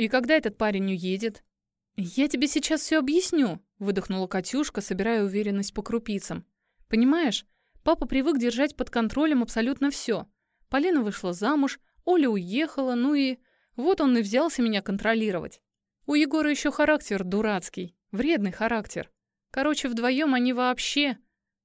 «И когда этот парень уедет?» «Я тебе сейчас все объясню», — выдохнула Катюшка, собирая уверенность по крупицам. «Понимаешь, папа привык держать под контролем абсолютно все. Полина вышла замуж, Оля уехала, ну и... Вот он и взялся меня контролировать. У Егора еще характер дурацкий, вредный характер. Короче, вдвоем они вообще...»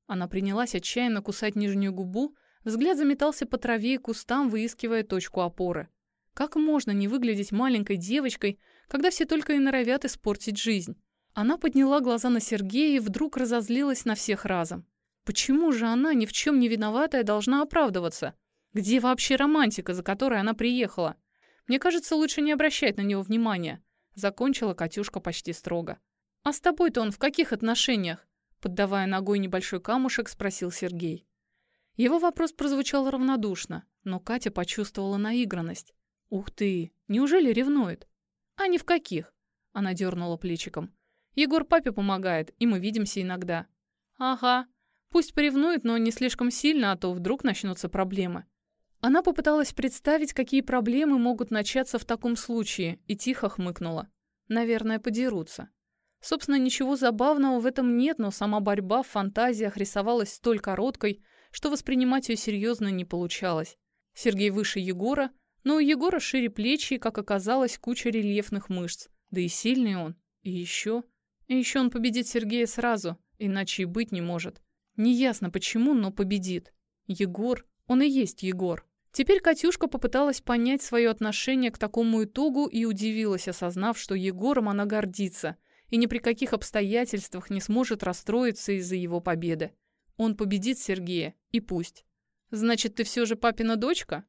Она принялась отчаянно кусать нижнюю губу, взгляд заметался по траве и кустам, выискивая точку опоры. Как можно не выглядеть маленькой девочкой, когда все только и норовят испортить жизнь? Она подняла глаза на Сергея и вдруг разозлилась на всех разом. Почему же она, ни в чем не виноватая, должна оправдываться? Где вообще романтика, за которой она приехала? Мне кажется, лучше не обращать на него внимания. Закончила Катюшка почти строго. «А с тобой-то он в каких отношениях?» Поддавая ногой небольшой камушек, спросил Сергей. Его вопрос прозвучал равнодушно, но Катя почувствовала наигранность. «Ух ты! Неужели ревнует?» «А ни в каких!» Она дернула плечиком. «Егор папе помогает, и мы видимся иногда». «Ага. Пусть поревнует, но не слишком сильно, а то вдруг начнутся проблемы». Она попыталась представить, какие проблемы могут начаться в таком случае, и тихо хмыкнула. «Наверное, подерутся». Собственно, ничего забавного в этом нет, но сама борьба в фантазиях рисовалась столь короткой, что воспринимать ее серьезно не получалось. Сергей выше Егора, но у Егора шире плечи и, как оказалось, куча рельефных мышц. Да и сильный он. И еще... И еще он победит Сергея сразу, иначе и быть не может. Неясно почему, но победит. Егор, он и есть Егор. Теперь Катюшка попыталась понять свое отношение к такому итогу и удивилась, осознав, что Егором она гордится и ни при каких обстоятельствах не сможет расстроиться из-за его победы. Он победит Сергея, и пусть. Значит, ты все же папина дочка?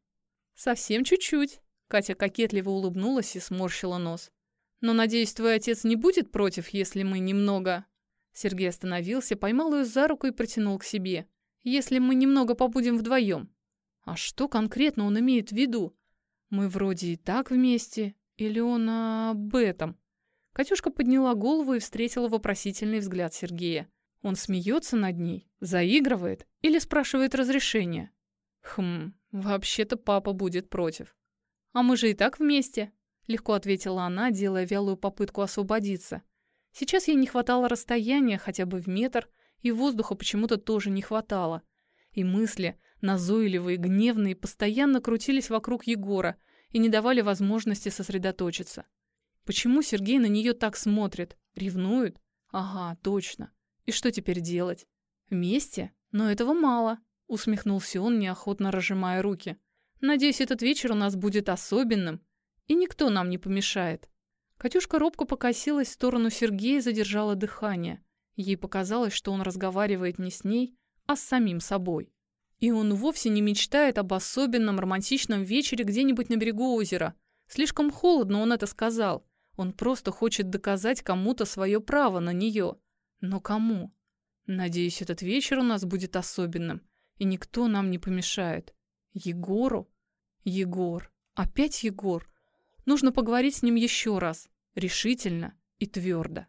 Совсем чуть-чуть. Катя кокетливо улыбнулась и сморщила нос. Но, надеюсь, твой отец не будет против, если мы немного... Сергей остановился, поймал ее за руку и протянул к себе. Если мы немного побудем вдвоем. А что конкретно он имеет в виду? Мы вроде и так вместе. Или он об этом? Катюшка подняла голову и встретила вопросительный взгляд Сергея. Он смеется над ней, заигрывает или спрашивает разрешения? Хм, вообще-то папа будет против. А мы же и так вместе, легко ответила она, делая вялую попытку освободиться. Сейчас ей не хватало расстояния хотя бы в метр, и воздуха почему-то тоже не хватало. И мысли, назойливые, гневные, постоянно крутились вокруг Егора и не давали возможности сосредоточиться. Почему Сергей на нее так смотрит? Ревнует? Ага, точно. И что теперь делать? Вместе? Но этого мало, усмехнулся он, неохотно разжимая руки. Надеюсь, этот вечер у нас будет особенным, и никто нам не помешает. Катюшка робко покосилась в сторону Сергея и задержала дыхание. Ей показалось, что он разговаривает не с ней, а с самим собой. И он вовсе не мечтает об особенном романтичном вечере где-нибудь на берегу озера. Слишком холодно он это сказал. Он просто хочет доказать кому-то свое право на нее. Но кому? Надеюсь, этот вечер у нас будет особенным, и никто нам не помешает. Егору? Егор. Опять Егор. Нужно поговорить с ним еще раз. Решительно и твердо.